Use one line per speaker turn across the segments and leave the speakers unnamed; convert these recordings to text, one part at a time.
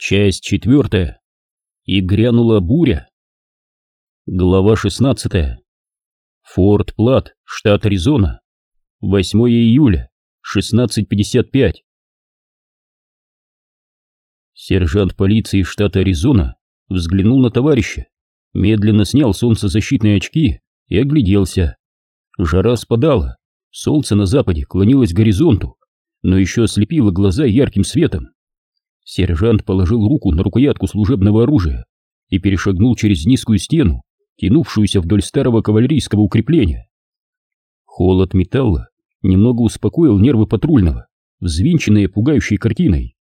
Часть четвертая. И грянула буря. Глава шестнадцатая. Форт Плат, штат Аризона. 8 июля, 16.55. Сержант полиции штата Аризона взглянул на товарища, медленно снял солнцезащитные очки и огляделся. Жара спадала, солнце на западе клонилось к горизонту, но еще ослепило глаза ярким светом. Сержант положил руку на рукоятку служебного оружия и перешагнул через низкую стену, тянувшуюся вдоль старого кавалерийского укрепления. Холод металла немного успокоил нервы патрульного, взвинченные пугающей картиной.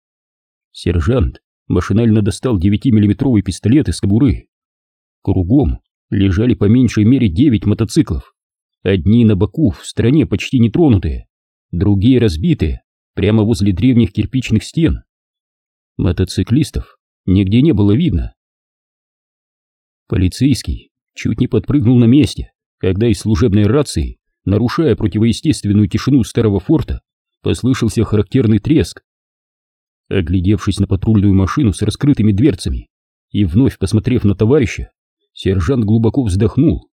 Сержант машинально достал 9-миллиметровый пистолет из кобуры. Кругом лежали по меньшей мере 9 мотоциклов. Одни на боку, в стороне почти нетронутые, другие разбитые, прямо возле древних кирпичных стен. Мотоциклистов нигде не было видно. Полицейский чуть не подпрыгнул на месте, когда из служебной рации, нарушая противоестественную тишину старого форта, послышался характерный треск. Оглядевшись на патрульную машину с раскрытыми дверцами и вновь посмотрев на товарища, сержант глубоко вздохнул.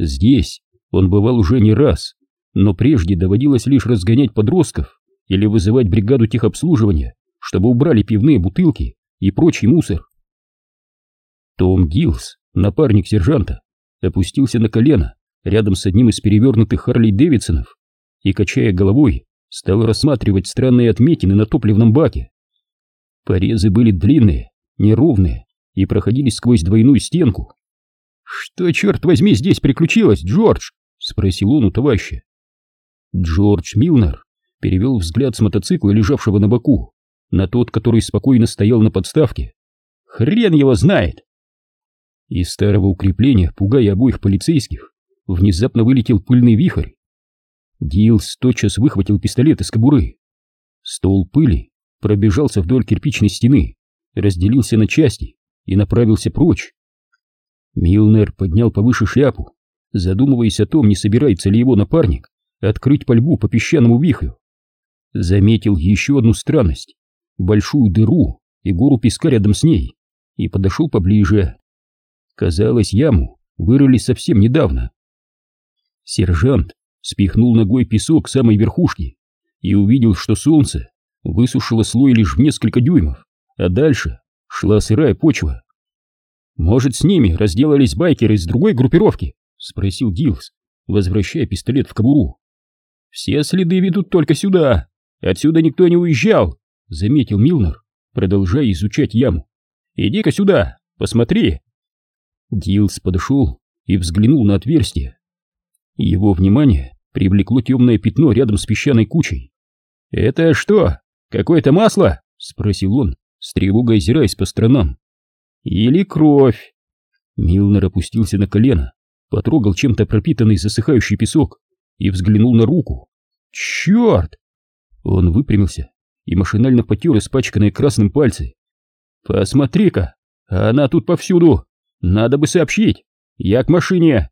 Здесь он бывал уже не раз, но прежде доводилось лишь разгонять подростков или вызывать бригаду техобслуживания чтобы убрали пивные бутылки и прочий мусор. Том Дилс, напарник сержанта, опустился на колено рядом с одним из перевернутых Харли Дэвидсонов и, качая головой, стал рассматривать странные отметины на топливном баке. Порезы были длинные, неровные и проходили сквозь двойную стенку. «Что, черт возьми, здесь приключилось, Джордж?» — спросил он у товарища. Джордж Милнер перевел взгляд с мотоцикла, лежавшего на боку, на тот, который спокойно стоял на подставке. Хрен его знает! Из старого укрепления, пугая обоих полицейских, внезапно вылетел пыльный вихрь. Дилс тотчас выхватил пистолет из кобуры. Стол пыли пробежался вдоль кирпичной стены, разделился на части и направился прочь. Милнер поднял повыше шляпу, задумываясь о том, не собирается ли его напарник открыть пальбу по песчаному вихрю. Заметил еще одну странность большую дыру и гору песка рядом с ней, и подошел поближе. Казалось, яму вырыли совсем недавно. Сержант спихнул ногой песок самой верхушки и увидел, что солнце высушило слой лишь в несколько дюймов, а дальше шла сырая почва. «Может, с ними разделались байкеры из другой группировки?» — спросил Дилс, возвращая пистолет в кобуру. «Все следы ведут только сюда. Отсюда никто не уезжал. — заметил Милнер, продолжая изучать яму. «Иди-ка сюда, посмотри!» Дилс подошел и взглянул на отверстие. Его внимание привлекло темное пятно рядом с песчаной кучей. «Это что, какое-то масло?» — спросил он, с тревогой озираясь по сторонам. «Или кровь?» Милнер опустился на колено, потрогал чем-то пропитанный засыхающий песок и взглянул на руку. «Черт!» Он выпрямился и машинально потер испачканные красным пальцы. «Посмотри-ка, она тут повсюду! Надо бы сообщить! Я к машине!»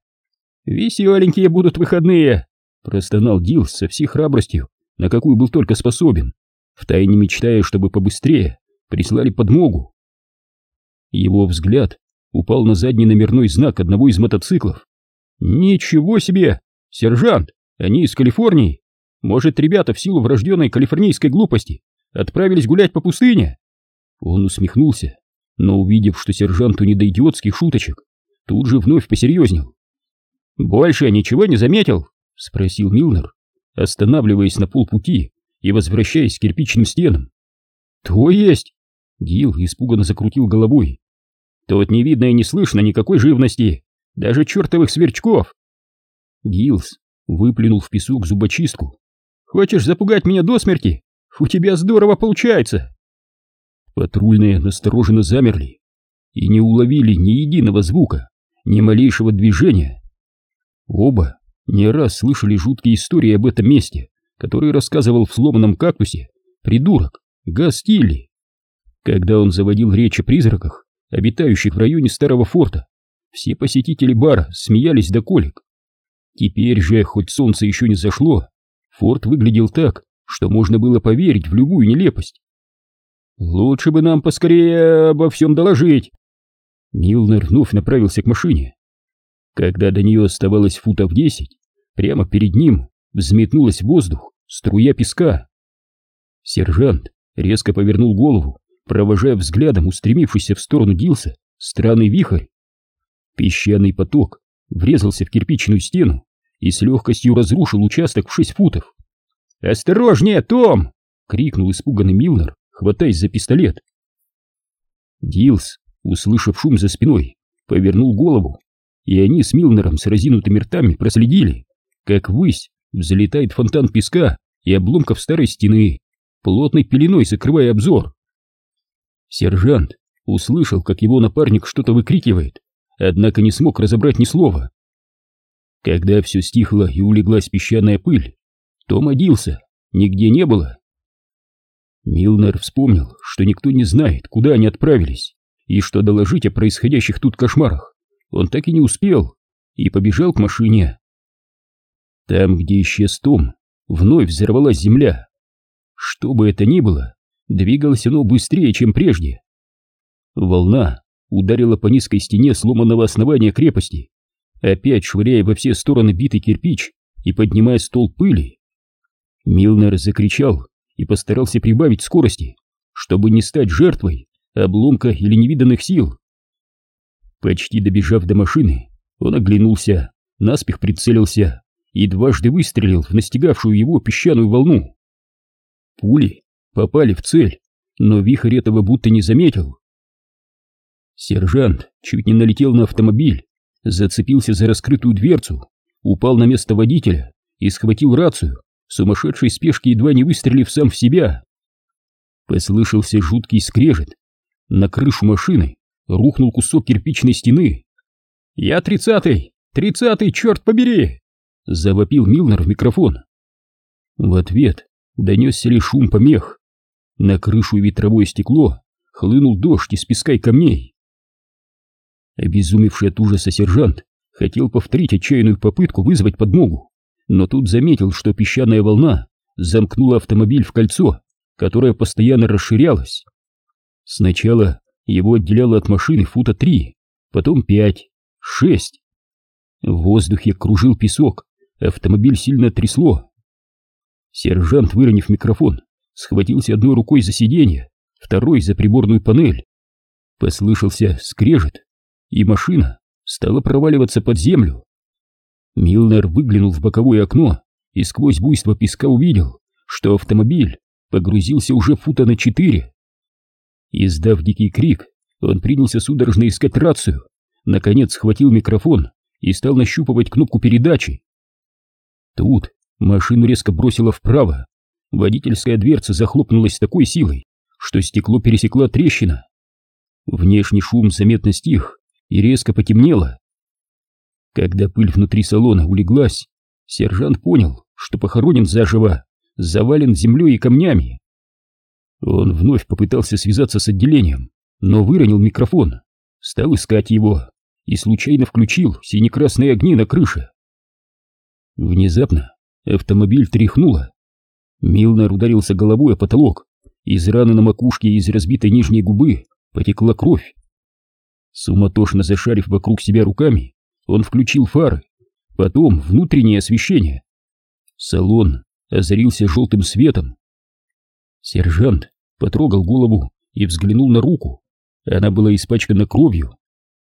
«Веселенькие будут выходные!» — простонал Дил со всей храбростью, на какую был только способен, втайне мечтая, чтобы побыстрее прислали подмогу. Его взгляд упал на задний номерной знак одного из мотоциклов. «Ничего себе! Сержант, они из Калифорнии! Может, ребята в силу врожденной калифорнийской глупости отправились гулять по пустыне?» Он усмехнулся, но увидев, что сержанту не до идиотских шуточек, тут же вновь посерьезнел. «Больше ничего не заметил?» — спросил Милнер, останавливаясь на полпути и возвращаясь к кирпичным стенам. «То есть?» — Гил испуганно закрутил головой. «Тут не видно и не слышно никакой живности, даже чертовых сверчков!» Гилс выплюнул в песок зубочистку Хочешь запугать меня до смерти? У тебя здорово получается!» Патрульные настороженно замерли и не уловили ни единого звука, ни малейшего движения. Оба не раз слышали жуткие истории об этом месте, которые рассказывал в сломанном кактусе придурок Гастилли. Когда он заводил речь о призраках, обитающих в районе старого форта, все посетители бара смеялись до колик. Теперь же, хоть солнце еще не зашло, Форт выглядел так, что можно было поверить в любую нелепость. Лучше бы нам поскорее обо всем доложить. Милнер вновь направился к машине. Когда до нее оставалось футов десять, прямо перед ним взметнулась в воздух струя песка. Сержант резко повернул голову, провожая взглядом устремившийся в сторону Дилса странный вихрь. Песчаный поток врезался в кирпичную стену и с легкостью разрушил участок в шесть футов. «Осторожнее, Том!» — крикнул испуганный Милнер, хватаясь за пистолет. Дилс, услышав шум за спиной, повернул голову, и они с Милнером с разинутыми ртами проследили, как ввысь взлетает фонтан песка и обломков старой стены, плотной пеленой закрывая обзор. Сержант услышал, как его напарник что-то выкрикивает, однако не смог разобрать ни слова. Когда все стихло и улеглась песчаная пыль, том оделся, нигде не было. Милнер вспомнил, что никто не знает, куда они отправились, и что доложить о происходящих тут кошмарах он так и не успел, и побежал к машине. Там, где исчез Том, вновь взорвалась земля. Что бы это ни было, двигалось оно быстрее, чем прежде. Волна ударила по низкой стене сломанного основания крепости, опять швыряя во все стороны битый кирпич и поднимая стол пыли. Милнер закричал и постарался прибавить скорости, чтобы не стать жертвой обломка или невиданных сил. Почти добежав до машины, он оглянулся, наспех прицелился и дважды выстрелил в настигавшую его песчаную волну. Пули попали в цель, но вихрь этого будто не заметил. Сержант чуть не налетел на автомобиль, зацепился за раскрытую дверцу, упал на место водителя и схватил рацию, сумасшедшей спешке едва не выстрелив сам в себя. Послышался жуткий скрежет. На крышу машины рухнул кусок кирпичной стены. «Я тридцатый! Тридцатый, черт побери!» — завопил Милнер в микрофон. В ответ донесся лишь шум помех. На крышу и ветровое стекло хлынул дождь из песка и камней. Обезумевший от ужаса сержант хотел повторить отчаянную попытку вызвать подмогу, но тут заметил, что песчаная волна замкнула автомобиль в кольцо, которое постоянно расширялось. Сначала его отделяло от машины фута три, потом пять, шесть. В воздухе кружил песок, автомобиль сильно трясло. Сержант, выронив микрофон, схватился одной рукой за сиденье, второй за приборную панель. Послышался скрежет, и машина стала проваливаться под землю. Милнер выглянул в боковое окно и сквозь буйство песка увидел, что автомобиль погрузился уже фута на четыре. Издав дикий крик, он принялся судорожно искать рацию, наконец схватил микрофон и стал нащупывать кнопку передачи. Тут машину резко бросило вправо, водительская дверца захлопнулась с такой силой, что стекло пересекла трещина. Внешний шум заметно стих и резко потемнело. Когда пыль внутри салона улеглась, сержант понял, что похоронен заживо, завален землей и камнями. Он вновь попытался связаться с отделением, но выронил микрофон, стал искать его и случайно включил сине-красные огни на крыше. Внезапно автомобиль тряхнуло. Милнер ударился головой о потолок, из раны на макушке и из разбитой нижней губы потекла кровь. Суматошно зашарив вокруг себя руками, он включил фары, потом внутреннее освещение. Салон озарился желтым светом. Сержант потрогал голову и взглянул на руку. Она была испачкана кровью.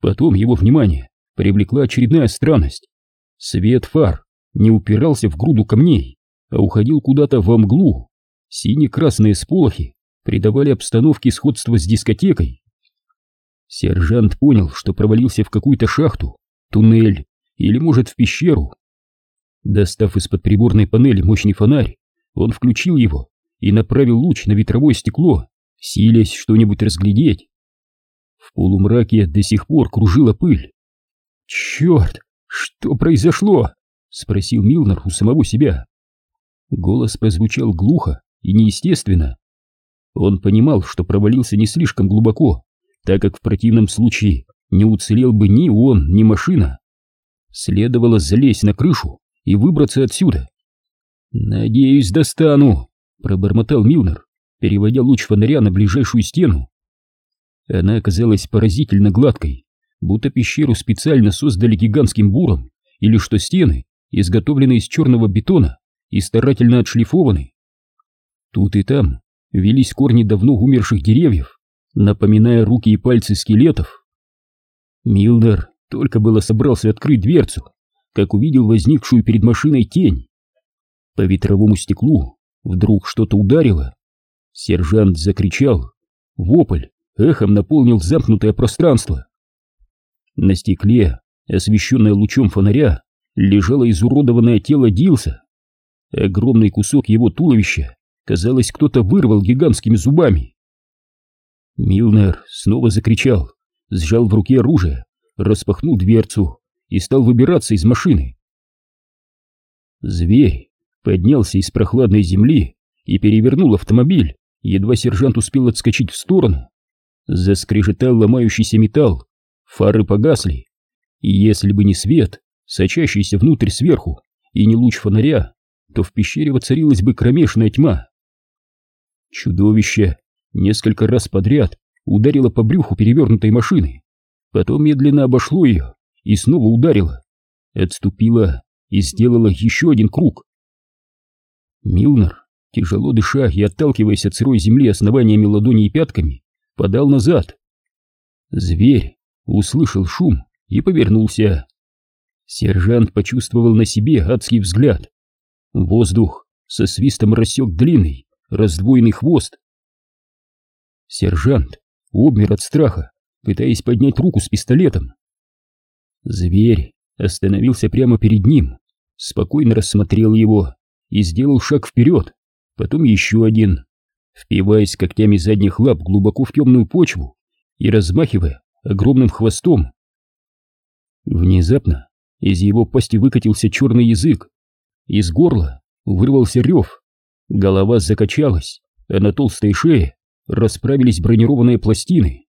Потом его внимание привлекла очередная странность. Свет фар не упирался в груду камней, а уходил куда-то во мглу. Сине-красные сполохи придавали обстановке сходство с дискотекой. Сержант понял, что провалился в какую-то шахту, туннель или, может, в пещеру. Достав из-под приборной панели мощный фонарь, он включил его и направил луч на ветровое стекло, силясь что-нибудь разглядеть. В полумраке до сих пор кружила пыль. «Черт! Что произошло?» — спросил Милнер у самого себя. Голос прозвучал глухо и неестественно. Он понимал, что провалился не слишком глубоко, так как в противном случае не уцелел бы ни он, ни машина. Следовало залезть на крышу и выбраться отсюда. «Надеюсь, достану», — пробормотал Милнер, переводя луч фонаря на ближайшую стену. Она оказалась поразительно гладкой, будто пещеру специально создали гигантским буром, или что стены изготовлены из черного бетона и старательно отшлифованы. Тут и там велись корни давно умерших деревьев, напоминая руки и пальцы скелетов. Милдер только было собрался открыть дверцу, как увидел возникшую перед машиной тень. По ветровому стеклу вдруг что-то ударило. Сержант закричал. Вопль эхом наполнил замкнутое пространство. На стекле, освещенное лучом фонаря, лежало изуродованное тело Дилса. Огромный кусок его туловища, казалось, кто-то вырвал гигантскими зубами. Милнер снова закричал, сжал в руке оружие, распахнул дверцу и стал выбираться из машины. Зверь поднялся из прохладной земли и перевернул автомобиль, едва сержант успел отскочить в сторону. Заскрежетал ломающийся металл, фары погасли, и если бы не свет, сочащийся внутрь сверху, и не луч фонаря, то в пещере воцарилась бы кромешная тьма. Чудовище несколько раз подряд ударило по брюху перевернутой машины, потом медленно обошло ее и снова ударило, отступило и сделало еще один круг. Милнер, тяжело дыша и отталкиваясь от сырой земли основаниями ладоней и пятками, подал назад. Зверь услышал шум и повернулся. Сержант почувствовал на себе адский взгляд. Воздух со свистом рассек длинный, раздвоенный хвост. Сержант обмер от страха, пытаясь поднять руку с пистолетом. Зверь остановился прямо перед ним, спокойно рассмотрел его и сделал шаг вперед, потом еще один, впиваясь когтями задних лап глубоко в темную почву и размахивая огромным хвостом. Внезапно из его пасти выкатился черный язык. Из горла вырвался рев. Голова закачалась, а на толстой шее расправились бронированные пластины.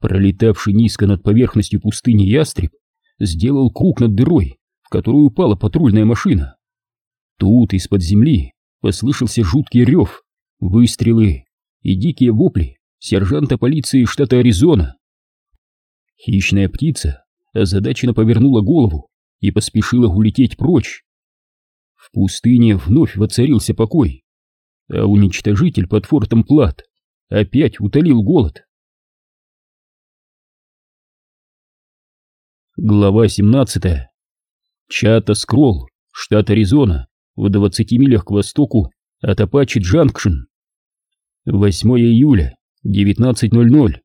Пролетавший низко над поверхностью пустыни ястреб сделал круг над дырой, в которую упала патрульная машина. Тут из-под земли послышался жуткий рев, выстрелы и дикие вопли сержанта полиции штата Аризона. Хищная птица озадаченно повернула голову и поспешила улететь прочь. В пустыне вновь воцарился покой, а уничтожитель под фортом Плат опять утолил голод. Глава 17. Чата Скролл, штат Аризона, в 20 милях к востоку от Апачи Джанкшн. 8 июля, 19.00.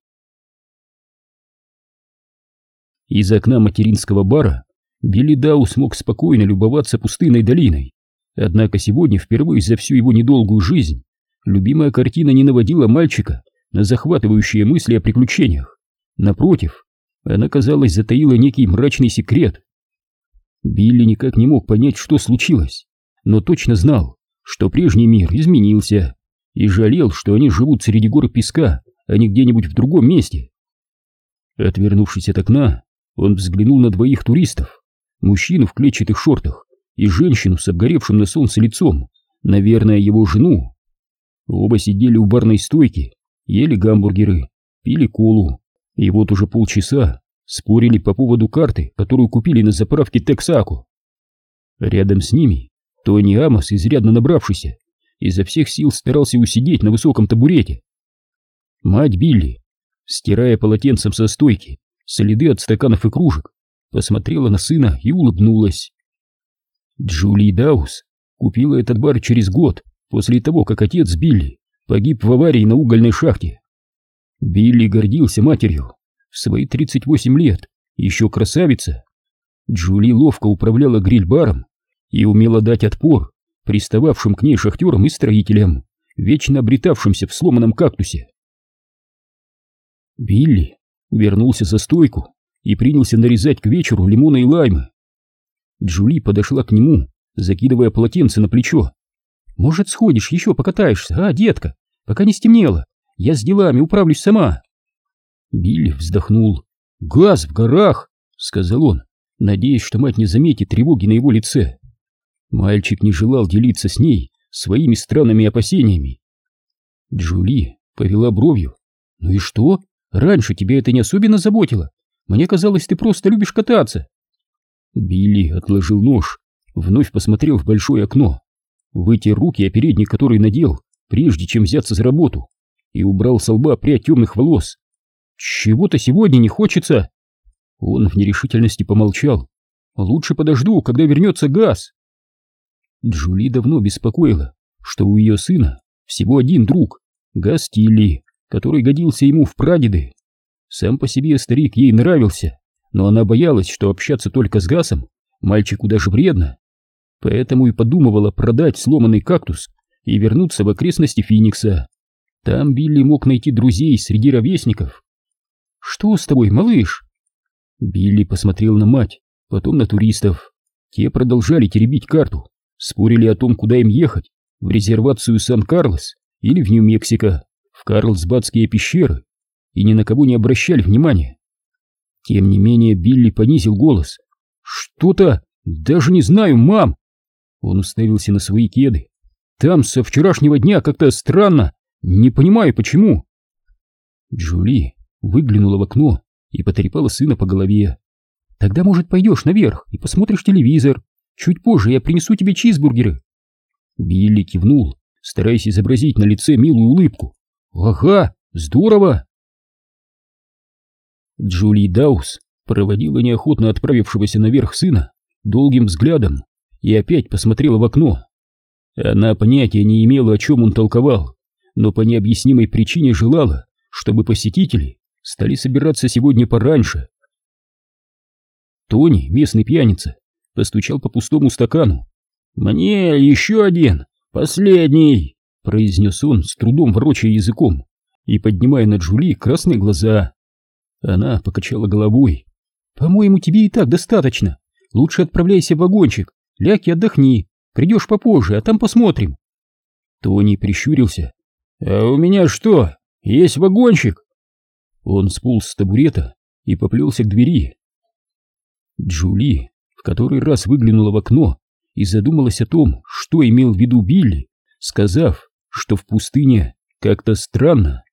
Из окна материнского бара Билли Дау смог спокойно любоваться пустынной долиной. Однако сегодня, впервые за всю его недолгую жизнь, любимая картина не наводила мальчика на захватывающие мысли о приключениях. Напротив, она, казалось, затаила некий мрачный секрет. Билли никак не мог понять, что случилось, но точно знал, что прежний мир изменился, и жалел, что они живут среди гор песка, а не где-нибудь в другом месте. Отвернувшись от окна, он взглянул на двоих туристов, мужчину в клетчатых шортах и женщину с обгоревшим на солнце лицом, наверное, его жену. Оба сидели у барной стойки, ели гамбургеры, пили колу, и вот уже полчаса спорили по поводу карты, которую купили на заправке Тексаку. Рядом с ними Тони Амос, изрядно набравшийся, изо всех сил старался усидеть на высоком табурете. Мать Билли, стирая полотенцем со стойки, следы от стаканов и кружек, посмотрела на сына и улыбнулась. Джули Даус купила этот бар через год после того, как отец Билли погиб в аварии на угольной шахте. Билли гордился матерью. В свои 38 лет еще красавица. Джули ловко управляла гриль-баром и умела дать отпор пристававшим к ней шахтерам и строителям, вечно обретавшимся в сломанном кактусе. Билли вернулся за стойку и принялся нарезать к вечеру лимоны и лаймы. Джули подошла к нему, закидывая полотенце на плечо. «Может, сходишь, еще покатаешься, а, детка? Пока не стемнело. Я с делами управлюсь сама». Билли вздохнул. «Газ в горах!» — сказал он, надеясь, что мать не заметит тревоги на его лице. Мальчик не желал делиться с ней своими странными опасениями. Джули повела бровью. «Ну и что? Раньше тебя это не особенно заботило. Мне казалось, ты просто любишь кататься». Билли отложил нож, вновь посмотрел в большое окно, вытер руки о передник, который надел, прежде чем взяться за работу, и убрал со лба прядь темных волос. «Чего-то сегодня не хочется!» Он в нерешительности помолчал. «Лучше подожду, когда вернется газ!» Джули давно беспокоила, что у ее сына всего один друг, Газ который годился ему в прадеды. Сам по себе старик ей нравился, но она боялась, что общаться только с Гасом мальчику даже вредно. Поэтому и подумывала продать сломанный кактус и вернуться в окрестности Финикса. Там Билли мог найти друзей среди ровесников. «Что с тобой, малыш?» Билли посмотрел на мать, потом на туристов. Те продолжали теребить карту, спорили о том, куда им ехать, в резервацию Сан-Карлос или в Нью-Мексико, в Карлсбадские пещеры, и ни на кого не обращали внимания. Тем не менее Билли понизил голос. «Что-то... даже не знаю, мам!» Он уставился на свои кеды. «Там со вчерашнего дня как-то странно. Не понимаю, почему». Джули выглянула в окно и потрепала сына по голове. «Тогда, может, пойдешь наверх и посмотришь телевизор. Чуть позже я принесу тебе чизбургеры». Билли кивнул, стараясь изобразить на лице милую улыбку. «Ага, здорово!» Джули Даус проводила неохотно отправившегося наверх сына долгим взглядом и опять посмотрела в окно. Она понятия не имела, о чем он толковал, но по необъяснимой причине желала, чтобы посетители стали собираться сегодня пораньше. Тони, местный пьяница, постучал по пустому стакану. «Мне еще один, последний!» — произнес он, с трудом ворочая языком и поднимая на Джули красные глаза. Она покачала головой. «По-моему, тебе и так достаточно. Лучше отправляйся в вагончик, ляг и отдохни. Придешь попозже, а там посмотрим». Тони прищурился. «А у меня что, есть вагончик?» Он сполз с табурета и поплелся к двери. Джули в который раз выглянула в окно и задумалась о том, что имел в виду Билли, сказав, что в пустыне как-то странно.